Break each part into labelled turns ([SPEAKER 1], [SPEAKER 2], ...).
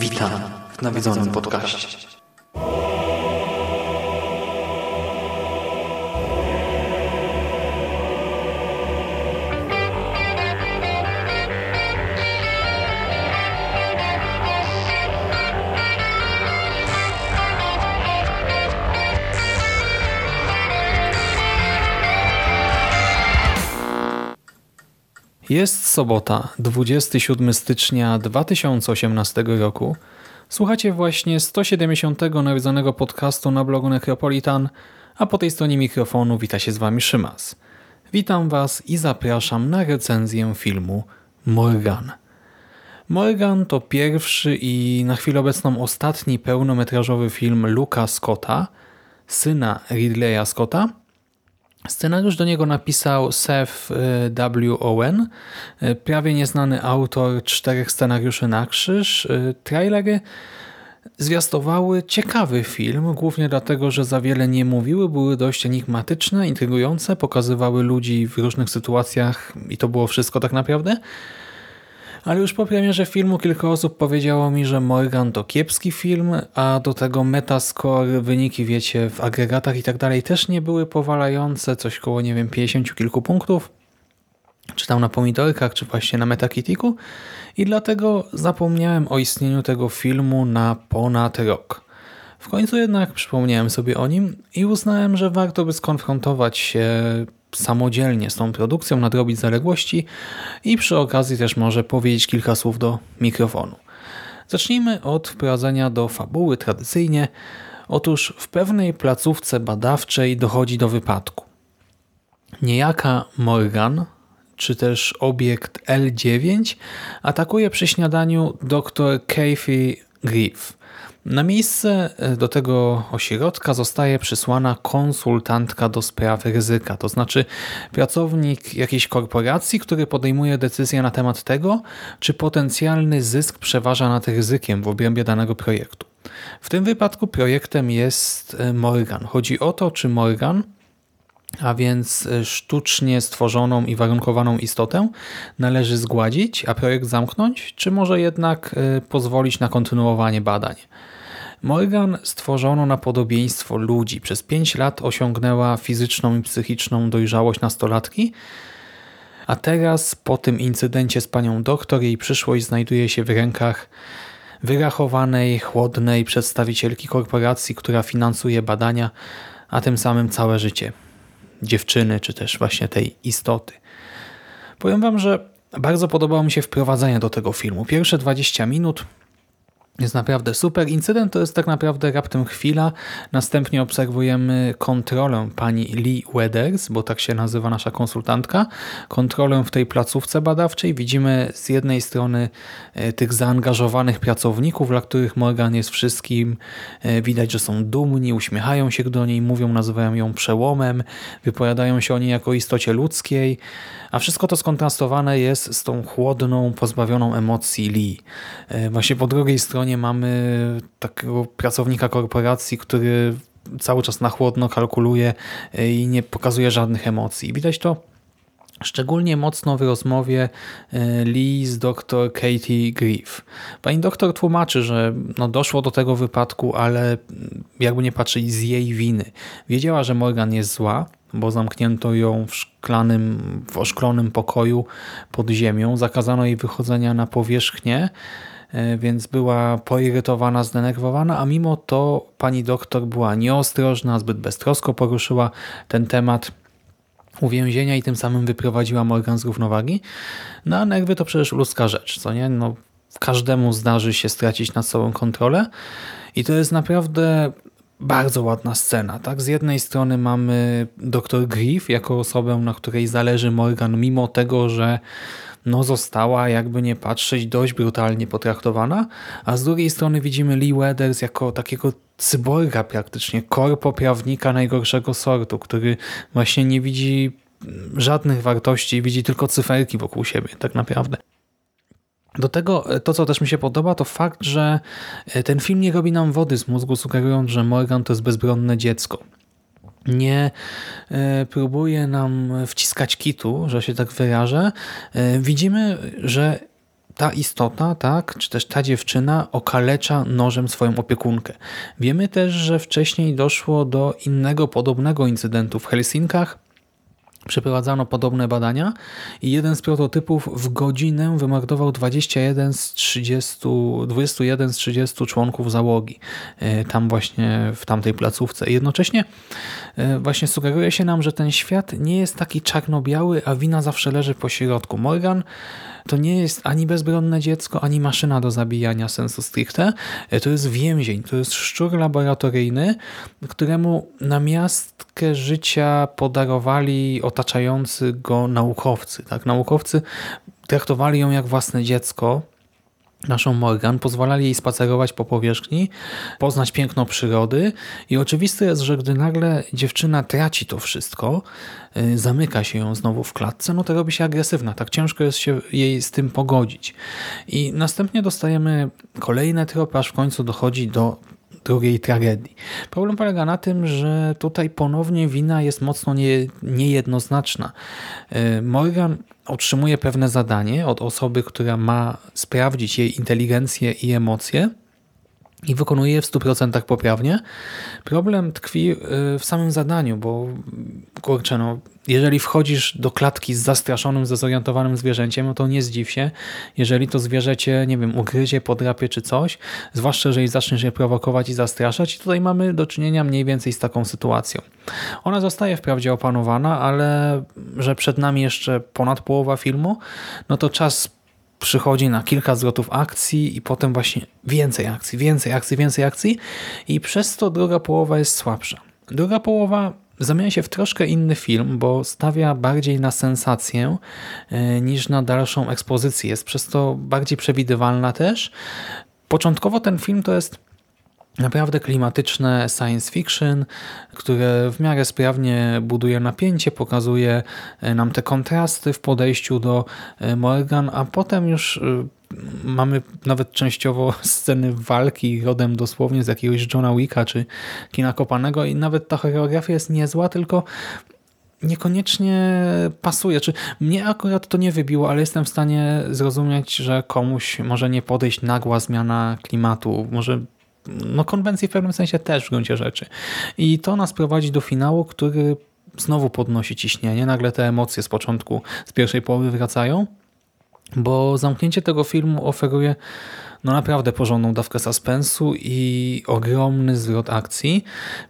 [SPEAKER 1] Witam w nawiedzonym podcaście.
[SPEAKER 2] Jest sobota, 27 stycznia 2018 roku. Słuchacie właśnie 170 nawiedzonego podcastu na blogu Necropolitan, a po tej stronie mikrofonu wita się z Wami Szymas. Witam Was i zapraszam na recenzję filmu Morgan. Morgan to pierwszy i na chwilę obecną ostatni pełnometrażowy film Luka Scotta, syna Ridleya Scotta, Scenariusz do niego napisał Seth y, W. Owen, y, prawie nieznany autor czterech scenariuszy na krzyż. Y, trailery zwiastowały ciekawy film, głównie dlatego, że za wiele nie mówiły, były dość enigmatyczne, intrygujące, pokazywały ludzi w różnych sytuacjach i to było wszystko tak naprawdę. Ale już po premierze filmu kilka osób powiedziało mi, że Morgan to kiepski film, a do tego Metascore, wyniki wiecie w agregatach i tak dalej też nie były powalające, coś koło nie wiem 50 kilku punktów, czy tam na pomidorkach, czy właśnie na Metacriticu i dlatego zapomniałem o istnieniu tego filmu na ponad rok. W końcu jednak przypomniałem sobie o nim i uznałem, że warto by skonfrontować się samodzielnie z tą produkcją, nadrobić zaległości i przy okazji też może powiedzieć kilka słów do mikrofonu. Zacznijmy od wprowadzenia do fabuły tradycyjnie. Otóż w pewnej placówce badawczej dochodzi do wypadku. Niejaka Morgan, czy też obiekt L9 atakuje przy śniadaniu dr Kathy Griff. Na miejsce e, do tego ośrodka zostaje przysłana konsultantka do spraw ryzyka, to znaczy pracownik jakiejś korporacji, który podejmuje decyzję na temat tego, czy potencjalny zysk przeważa nad ryzykiem w obrębie danego projektu. W tym wypadku projektem jest e, Morgan. Chodzi o to, czy Morgan a więc e, sztucznie stworzoną i warunkowaną istotę należy zgładzić, a projekt zamknąć, czy może jednak pozwolić na kontynuowanie badań. Morgan stworzono na podobieństwo ludzi. Przez 5 lat osiągnęła fizyczną i psychiczną dojrzałość nastolatki, a teraz po tym incydencie z panią doktor jej przyszłość znajduje się w rękach wyrachowanej, chłodnej przedstawicielki korporacji, która finansuje badania, a tym samym całe życie dziewczyny, czy też właśnie tej istoty. Powiem wam, że bardzo podobało mi się wprowadzenie do tego filmu. Pierwsze 20 minut jest naprawdę super. Incydent to jest tak naprawdę raptem chwila. Następnie obserwujemy kontrolę pani Lee Weathers, bo tak się nazywa nasza konsultantka. Kontrolę w tej placówce badawczej. Widzimy z jednej strony e, tych zaangażowanych pracowników, dla których Morgan jest wszystkim. E, widać, że są dumni, uśmiechają się do niej, mówią, nazywają ją przełomem, wypowiadają się o niej jako istocie ludzkiej. A wszystko to skontrastowane jest z tą chłodną, pozbawioną emocji Lee. E, właśnie po drugiej stronie mamy takiego pracownika korporacji, który cały czas na chłodno kalkuluje e, i nie pokazuje żadnych emocji. Widać to Szczególnie mocno w rozmowie e, Lee z dr Katie Griff. Pani doktor tłumaczy, że no doszło do tego wypadku, ale jakby nie patrzeć z jej winy. Wiedziała, że Morgan jest zła, bo zamknięto ją w szklanym, w oszklonym pokoju pod ziemią. Zakazano jej wychodzenia na powierzchnię, więc była poirytowana, zdenerwowana, a mimo to pani doktor była nieostrożna, zbyt beztrosko poruszyła ten temat uwięzienia i tym samym wyprowadziła Morgan z równowagi. No a nerwy to przecież ludzka rzecz, co nie? No, każdemu zdarzy się stracić nad sobą kontrolę i to jest naprawdę bardzo ładna scena. Tak? Z jednej strony mamy dr Griff jako osobę, na której zależy Morgan, mimo tego, że no została, jakby nie patrzeć, dość brutalnie potraktowana, a z drugiej strony widzimy Lee Weathers jako takiego cyborga praktycznie, korpo prawnika najgorszego sortu, który właśnie nie widzi żadnych wartości, widzi tylko cyferki wokół siebie tak naprawdę. Do tego e, to, co też mi się podoba, to fakt, że e, ten film nie robi nam wody z mózgu, sugerując, że Morgan to jest bezbronne dziecko. Nie e, próbuje nam wciskać kitu, że się tak wyrażę. Widzimy, że ta istota, tak, czy też ta dziewczyna okalecza nożem swoją opiekunkę. Wiemy też, że wcześniej doszło do innego podobnego incydentu w Helsinkach, Przeprowadzano podobne badania i jeden z prototypów w godzinę wymordował 21 z 30, 21 z 30 członków załogi e, tam właśnie w tamtej placówce. jednocześnie e, właśnie sugeruje się nam, że ten świat nie jest taki czarno-biały, a wina zawsze leży po środku. Morgan to nie jest ani bezbronne dziecko, ani maszyna do zabijania sensu stricte. E, to jest więzień, to jest szczur laboratoryjny, któremu na miastkę życia podarowali otaczający go naukowcy. Tak? Naukowcy traktowali ją jak własne dziecko, naszą Morgan, pozwalali jej spacerować po powierzchni, poznać piękno przyrody i oczywiste jest, że gdy nagle dziewczyna traci to wszystko, y, zamyka się ją znowu w klatce, no to robi się agresywna. Tak ciężko jest się jej z tym pogodzić. I następnie dostajemy kolejne tropy, aż w końcu dochodzi do drugiej tragedii. Problem polega na tym, że tutaj ponownie wina jest mocno nie, niejednoznaczna. Y, Morgan otrzymuje pewne zadanie od osoby, która ma sprawdzić jej inteligencję i emocje i wykonuje je w 100% poprawnie. Problem tkwi y, w samym zadaniu, bo kurczę, no, jeżeli wchodzisz do klatki z zastraszonym, zdezorientowanym zwierzęciem, no to nie zdziw się, jeżeli to zwierzę cię, nie wiem, ugryzie, podrapie czy coś, zwłaszcza jeżeli zaczniesz je prowokować i zastraszać. I tutaj mamy do czynienia mniej więcej z taką sytuacją. Ona zostaje wprawdzie opanowana, ale że przed nami jeszcze ponad połowa filmu, no to czas przychodzi na kilka zwrotów akcji i potem właśnie więcej akcji, więcej akcji, więcej akcji i przez to druga połowa jest słabsza. Druga połowa zamienia się w troszkę inny film, bo stawia bardziej na sensację e, niż na dalszą ekspozycję. Jest przez to bardziej przewidywalna też. Początkowo ten film to jest naprawdę klimatyczne science fiction, które w miarę sprawnie buduje napięcie, pokazuje e, nam te kontrasty w podejściu do e, Morgan, a potem już e, mamy nawet częściowo sceny walki rodem dosłownie z jakiegoś Johna Wicka czy kina kopanego i nawet ta choreografia jest niezła, tylko niekoniecznie pasuje. Czy mnie akurat to nie wybiło, ale jestem w stanie zrozumieć, że komuś może nie podejść nagła zmiana klimatu, może no konwencje w pewnym sensie też w gruncie rzeczy. I to nas prowadzi do finału, który znowu podnosi ciśnienie. Nagle te emocje z początku, z pierwszej połowy wracają, bo zamknięcie tego filmu oferuje no naprawdę porządną dawkę suspensu i ogromny zwrot akcji.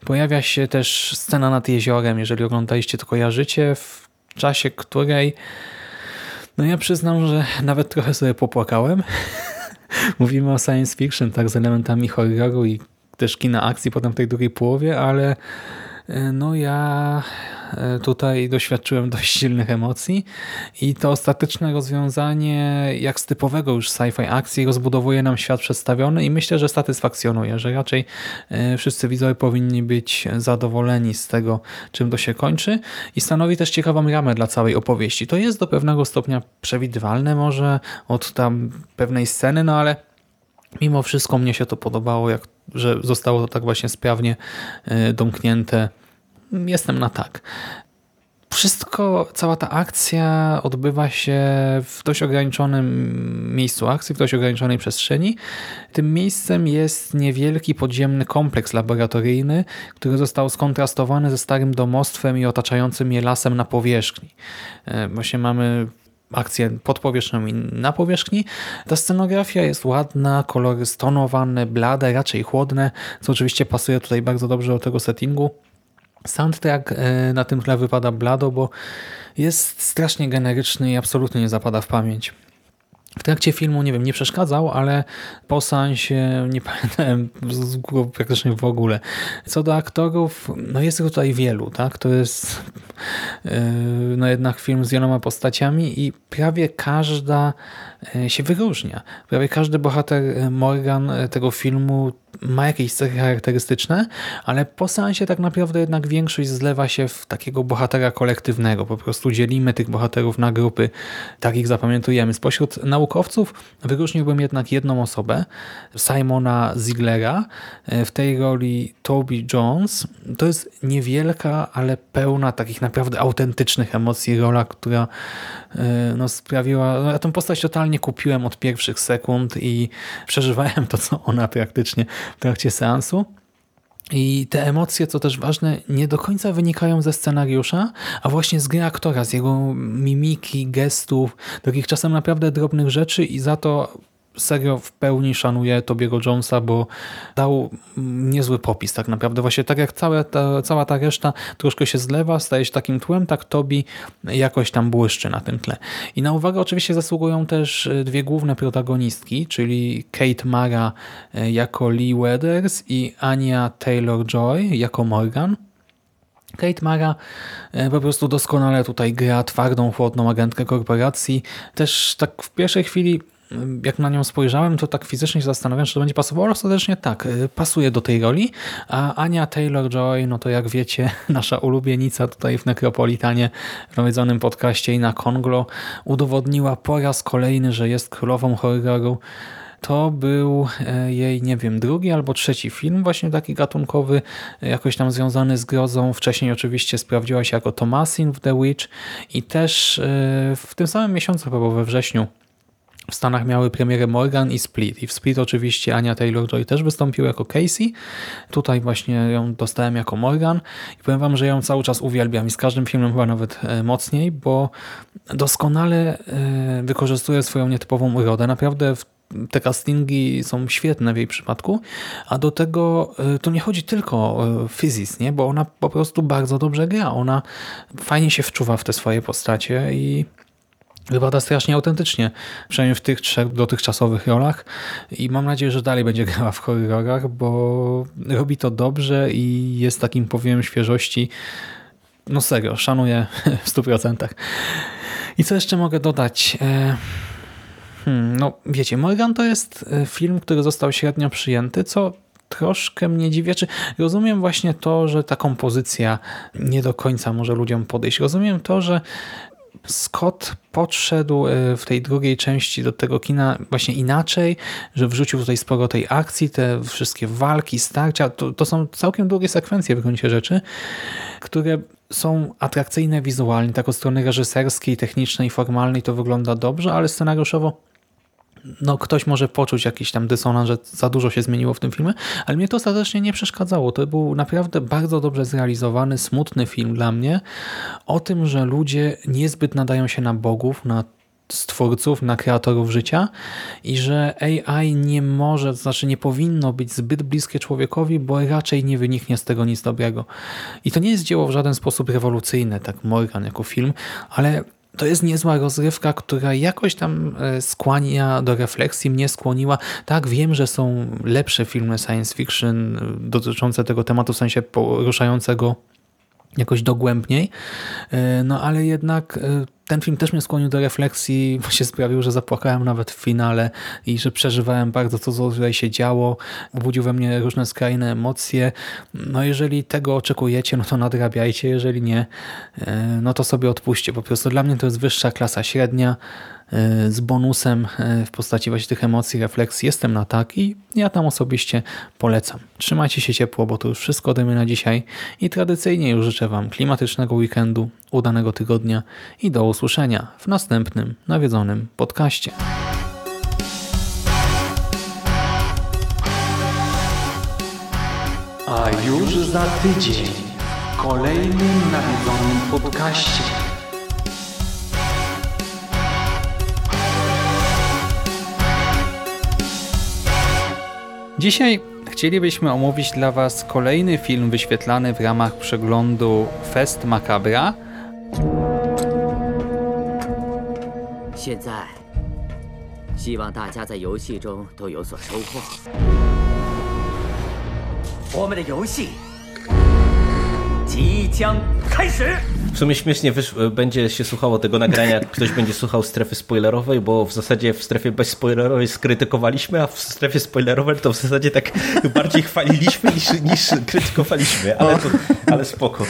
[SPEAKER 2] Pojawia się też scena nad jeziorem, jeżeli oglądaliście to kojarzycie, w czasie której no ja przyznam, że nawet trochę sobie popłakałem. Mówimy o science fiction, tak, z elementami horroru i też kina akcji potem w tej drugiej połowie, ale e, no ja tutaj doświadczyłem dość silnych emocji i to ostateczne rozwiązanie jak z typowego już sci-fi akcji rozbudowuje nam świat przedstawiony i myślę, że satysfakcjonuje, że raczej e, wszyscy widzowie powinni być zadowoleni z tego, czym to się kończy i stanowi też ciekawą ramę dla całej opowieści. To jest do pewnego stopnia przewidywalne może od tam pewnej sceny, no ale Mimo wszystko mnie się to podobało, jak, że zostało to tak właśnie sprawnie e, domknięte. Jestem na tak. Wszystko, cała ta akcja odbywa się w dość ograniczonym miejscu akcji, w dość ograniczonej przestrzeni. Tym miejscem jest niewielki podziemny kompleks laboratoryjny, który został skontrastowany ze starym domostwem i otaczającym je lasem na powierzchni. E, właśnie mamy akcje pod powierzchnią i na powierzchni. Ta scenografia jest ładna, kolory stonowane, blade, raczej chłodne, co oczywiście pasuje tutaj bardzo dobrze do tego settingu. Soundtrack e, na tym tle wypada blado, bo jest strasznie generyczny i absolutnie nie zapada w pamięć. w trakcie filmu, nie wiem, nie przeszkadzał, ale po seansie nie pamiętałem praktycznie w ogóle. Co do aktorów, no jest tutaj wielu, tak? To jest yy, no jednak film z wieloma postaciami i prawie każda yy, się wyróżnia. Prawie każdy bohater Morgan tego filmu ma jakieś cechy charakterystyczne, ale po seansie tak naprawdę jednak większość zlewa się w takiego bohatera kolektywnego. Po prostu dzielimy tych bohaterów na grupy, tak ich zapamiętujemy. Spośród naukowców wyróżniłbym jednak jedną osobę, Simona Zieglera. W tej roli Toby Jones. To jest niewielka, ale pełna takich naprawdę autentycznych emocji rola, która no, sprawiła... No, ja tę postać totalnie kupiłem od pierwszych sekund i przeżywałem to, co ona praktycznie w trakcie seansu. I te emocje, co też ważne, nie do końca wynikają ze scenariusza, a właśnie z gry aktora, z jego mimiki, gestów, takich czasem naprawdę drobnych rzeczy i za to serio w pełni szanuję Tobiego Jonesa, bo dał niezły popis tak naprawdę. Właśnie tak jak cała ta, cała ta reszta troszkę się zlewa, staje się takim tłem, tak Tobi jakoś tam błyszczy na tym tle. I na uwagę oczywiście zasługują też e, dwie główne protagonistki, czyli Kate Mara e, jako Lee Weathers i Anya Taylor-Joy jako Morgan. Kate Mara e, po prostu doskonale tutaj gra twardą, chłodną agentkę korporacji. Też tak w pierwszej chwili jak na nią spojrzałem, to tak fizycznie się zastanawiam, czy to będzie pasowało, ostatecznie tak, y, pasuje do tej roli. A Ania Taylor-Joy, no to jak wiecie, nasza ulubienica tutaj w Necropolitanie, w prowadzonym podcaście i na Konglo, udowodniła po raz kolejny, że jest królową horroru. To był e, jej, nie wiem, drugi albo trzeci film właśnie taki gatunkowy, jakoś tam związany z grozą. Wcześniej oczywiście sprawdziła się jako Thomasin w The Witch i też e, w tym samym miesiącu, chyba we wrześniu, w Stanach miały premierę Morgan i Split. I w Split oczywiście Ania Taylor-Joy też wystąpiła jako Casey. Tutaj właśnie ją dostałem jako Morgan. I powiem wam, że ją cały czas uwielbiam i z każdym filmem chyba nawet e, mocniej, bo doskonale e, wykorzystuje swoją nietypową urodę. Naprawdę te castingi są świetne w jej przypadku, a do tego e, to nie chodzi tylko o fizis, nie? bo ona po prostu bardzo dobrze gra. Ona fajnie się wczuwa w te swoje postacie i Wypada strasznie autentycznie, przynajmniej w tych trzech dotychczasowych rolach i mam nadzieję, że dalej będzie grała w horrorach, bo robi to dobrze i jest takim powiem świeżości. No serio, szanuję w 100%. I co jeszcze mogę dodać? E, hmm, no wiecie, Morgan to jest e, film, który został średnio przyjęty, co troszkę mnie dziwi. Czy rozumiem właśnie to, że ta kompozycja nie do końca może ludziom podejść. Rozumiem to, że Scott podszedł e, w tej drugiej części do tego kina właśnie inaczej, że wrzucił tutaj sporo tej akcji, te wszystkie walki, starcia. To, to są całkiem długie sekwencje w gruncie rzeczy, które są atrakcyjne wizualnie, tak od strony reżyserskiej, technicznej, formalnej to wygląda dobrze, ale scenariuszowo no ktoś może poczuć jakiś tam dysonans, że za dużo się zmieniło w tym filmie, ale mnie to ostatecznie nie przeszkadzało. To był naprawdę bardzo dobrze zrealizowany, smutny film dla mnie o tym, że ludzie niezbyt nadają się na bogów, na stwórców, na kreatorów życia i że AI nie może, to znaczy nie powinno być zbyt bliskie człowiekowi, bo raczej nie wyniknie z tego nic dobrego. I to nie jest dzieło w żaden sposób rewolucyjne, tak Morgan jako film, ale to jest niezła rozrywka, która jakoś tam e, skłania do refleksji, mnie skłoniła. Tak, wiem, że są lepsze filmy science fiction e, dotyczące tego tematu, w sensie poruszającego jakoś dogłębniej, e, no ale jednak ten film też mnie skłonił do refleksji, właśnie sprawił, że zapłakałem nawet w finale i że przeżywałem bardzo to, co tutaj się działo. Obudził we mnie różne skrajne emocje. No jeżeli tego oczekujecie, no to nadrabiajcie. Jeżeli nie, e, no to sobie odpuśćcie. Po prostu dla mnie to jest wyższa klasa średnia z bonusem e, w postaci właśnie tych emocji, refleksji. Jestem na tak i ja tam osobiście polecam. Trzymajcie się ciepło, bo to już wszystko ode mnie na dzisiaj i tradycyjnie już życzę Wam klimatycznego weekendu, udanego tygodnia i do usłyszenia w następnym nawiedzonym podcaście.
[SPEAKER 1] A już za tydzień w kolejnym nawiedzonym podcaście.
[SPEAKER 2] Dzisiaj chcielibyśmy omówić dla Was kolejny film wyświetlany w ramach przeglądu Fest Macabra.
[SPEAKER 3] 现在， 希望大家在游戏中都有所收获。我们的游戏即将开始。
[SPEAKER 4] w sumie śmiesznie będzie się słuchało tego nagrania, jak ktoś będzie słuchał strefy spoilerowej, bo w zasadzie w strefie bezspoilerowej skrytykowaliśmy, a w strefie spoilerowej to w zasadzie tak bardziej chwaliliśmy niż, niż krytykowaliśmy, ale, to, ale spoko.